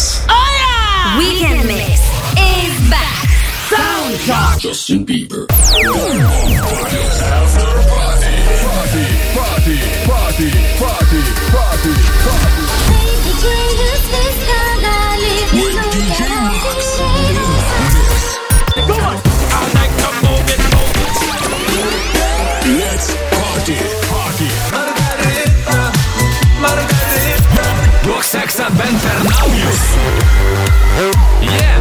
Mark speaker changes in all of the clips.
Speaker 1: Yes. Hola.
Speaker 2: Weekend Mix is back.
Speaker 1: Soundcloud.
Speaker 3: Justin Bieber.
Speaker 1: Yeah.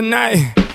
Speaker 4: Tonight.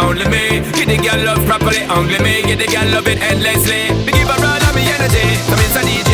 Speaker 5: only me. Get
Speaker 6: the girl love properly, only me. Get the girl love it endlessly. Me give her all of me energy.
Speaker 5: I'm
Speaker 7: inside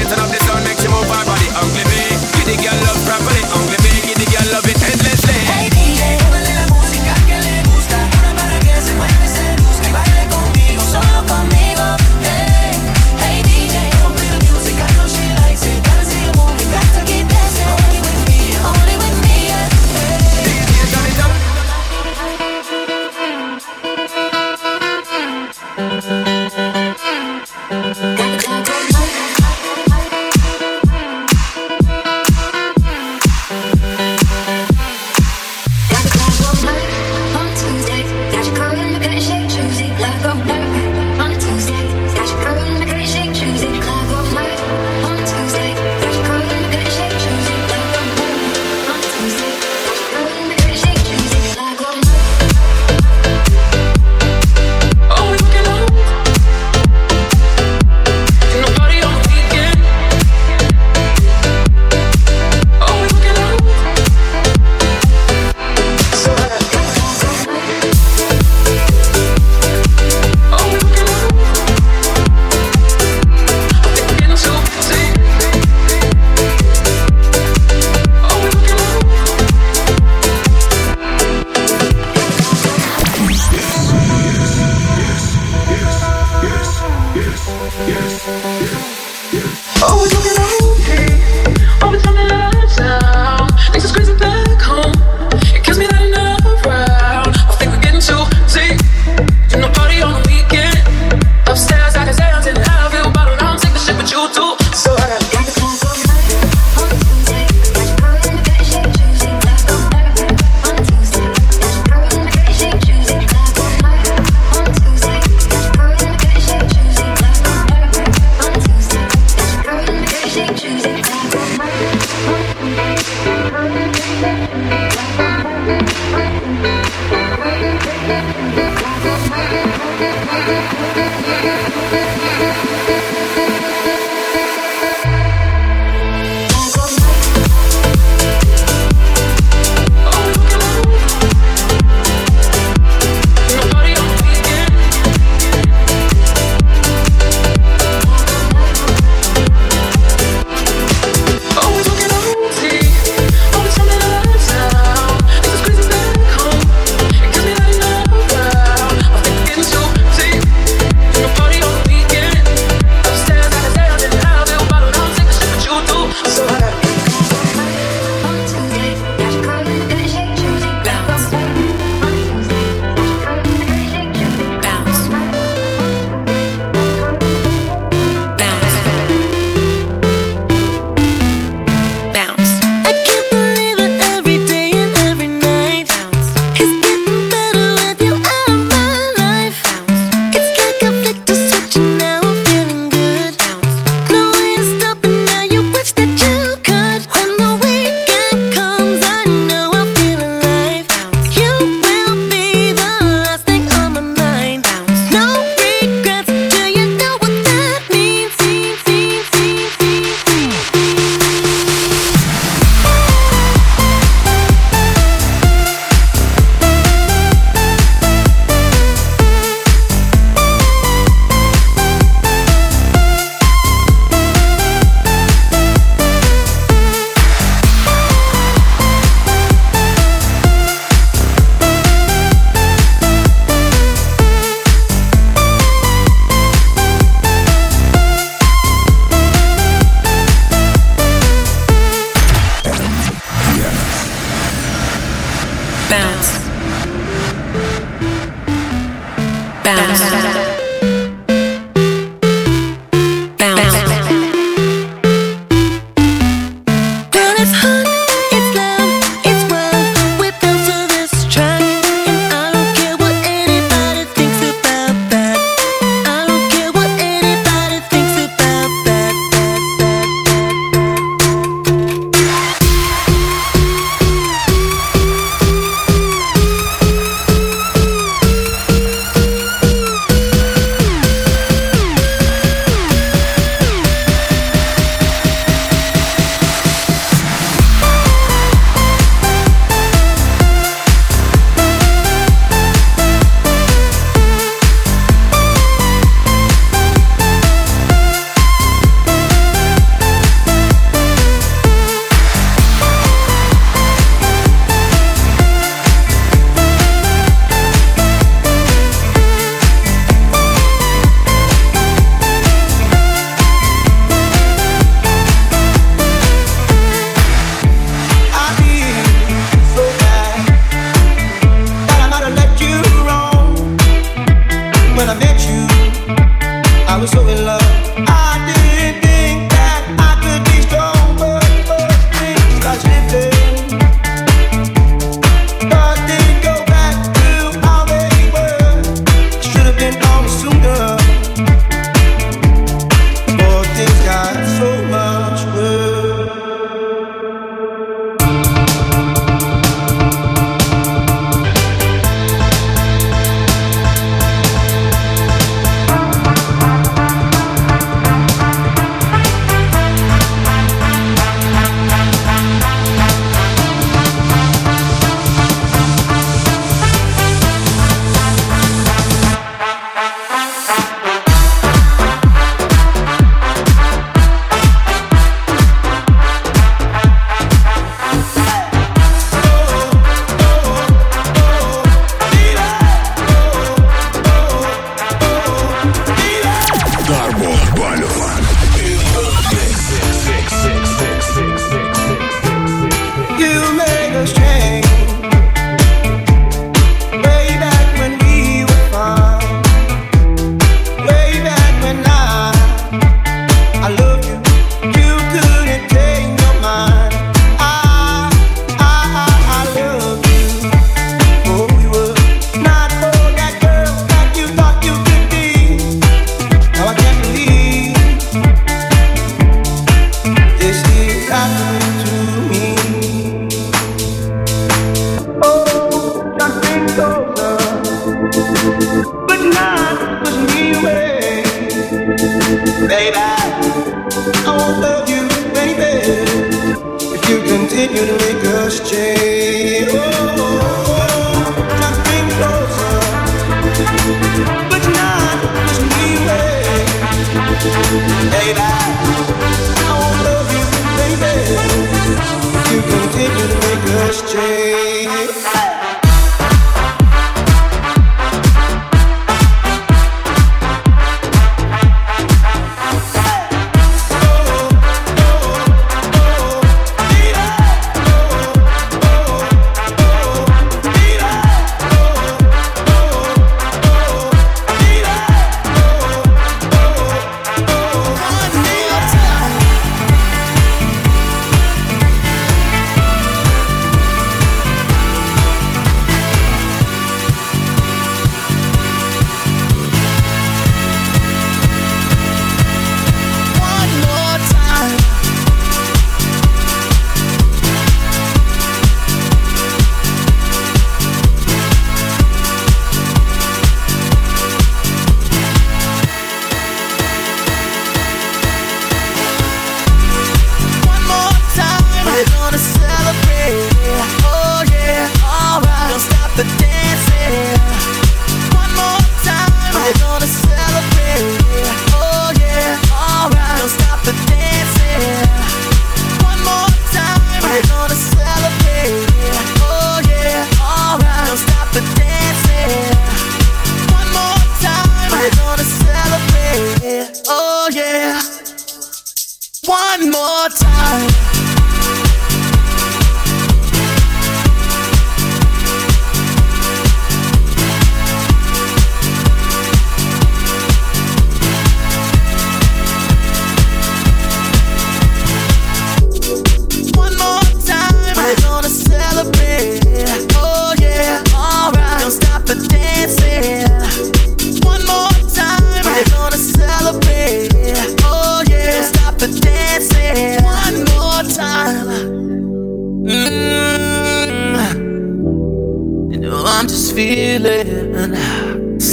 Speaker 7: baby.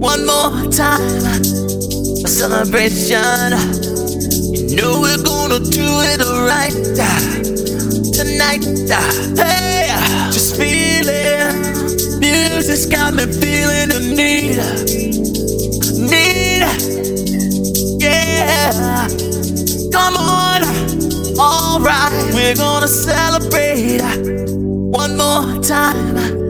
Speaker 8: One more time. A celebration. You know we're gonna do it right tonight. Hey, just feel it. Music's got me feeling the need. Need. Yeah. Come on. Alright. We're gonna celebrate one more time.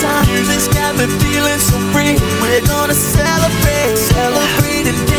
Speaker 8: Time. Music's got me feeling so free. We're gonna celebrate, celebrate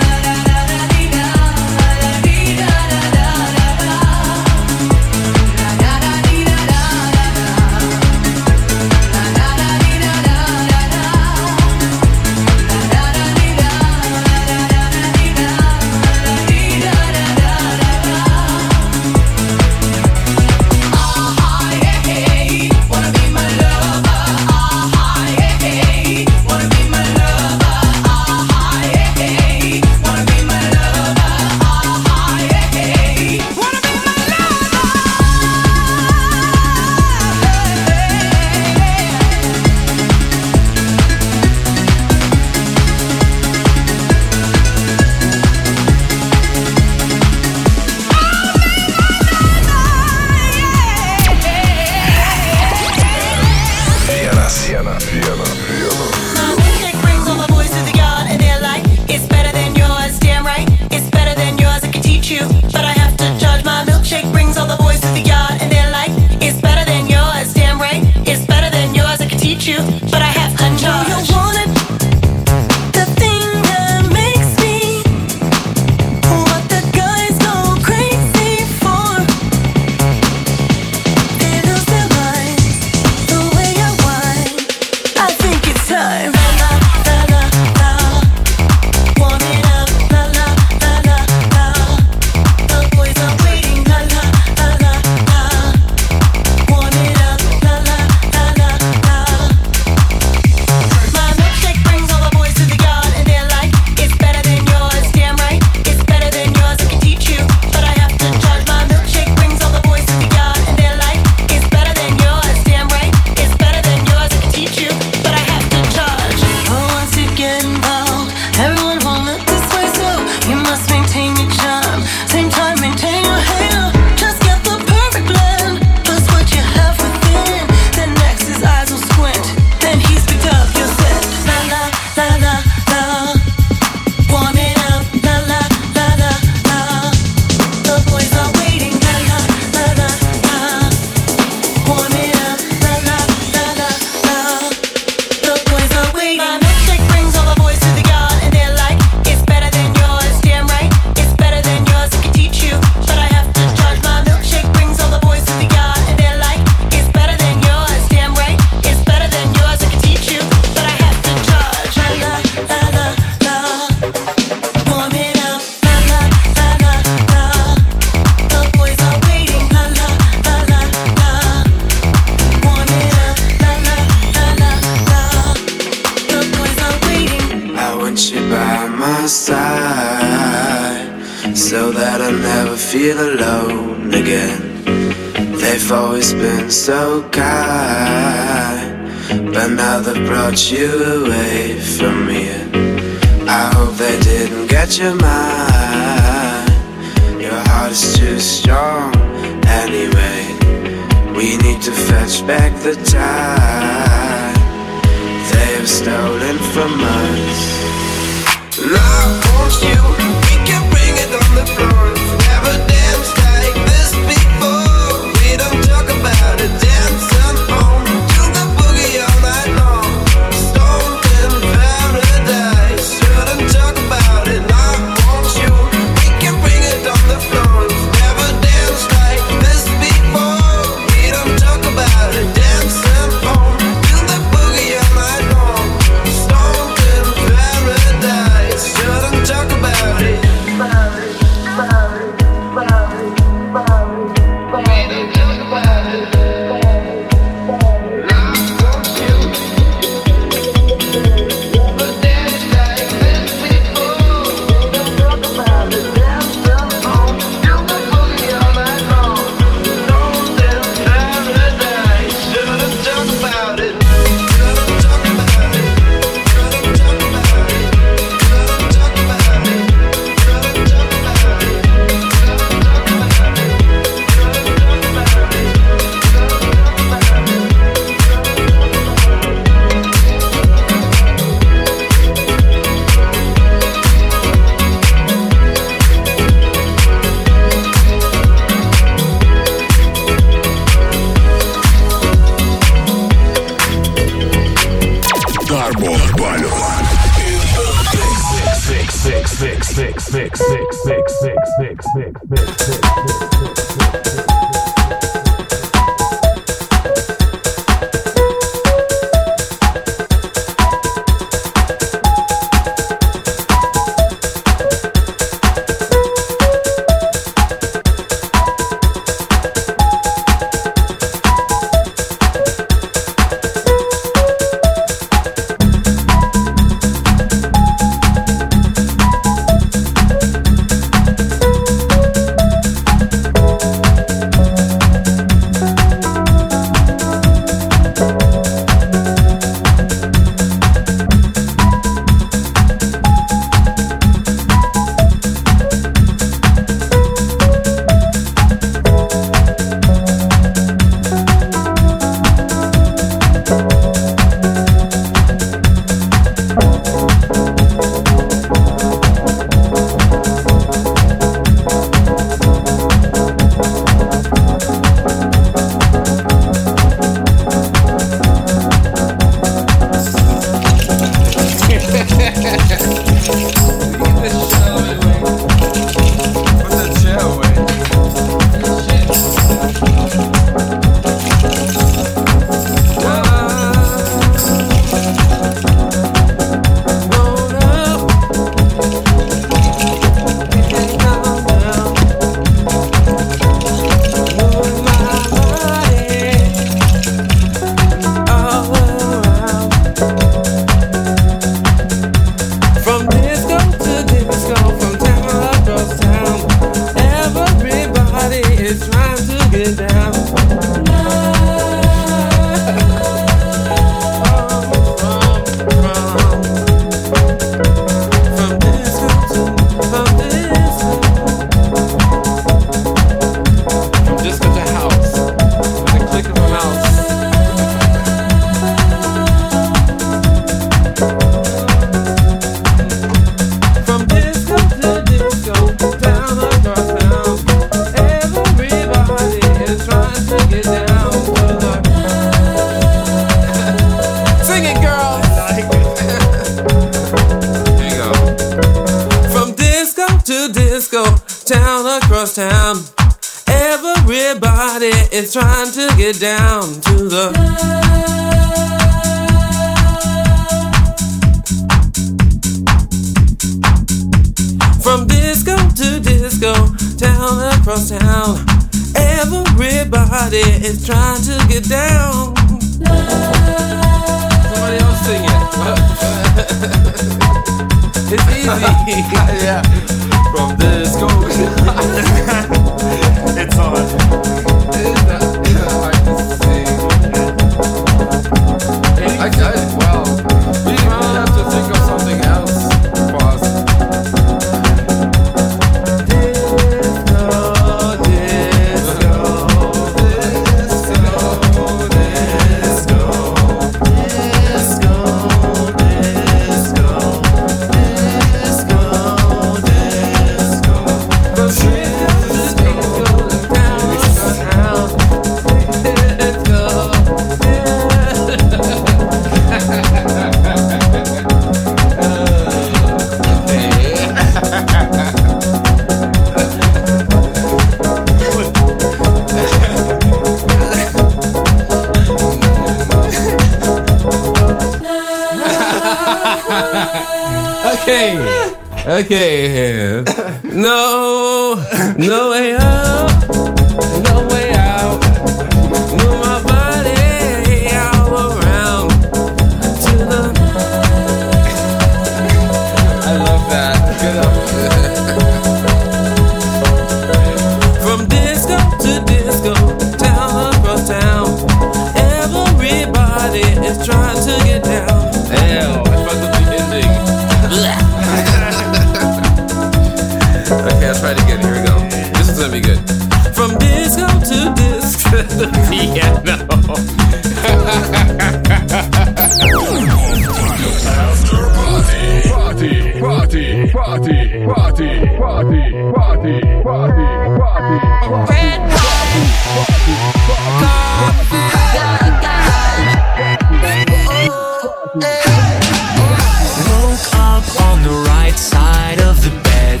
Speaker 9: the
Speaker 10: right side of the bed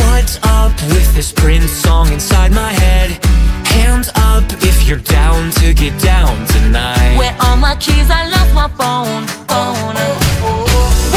Speaker 10: What's up with this Prince song inside my head? Hands up if you're down to get down tonight
Speaker 4: Where are my keys? I left my phone, phone. Oh.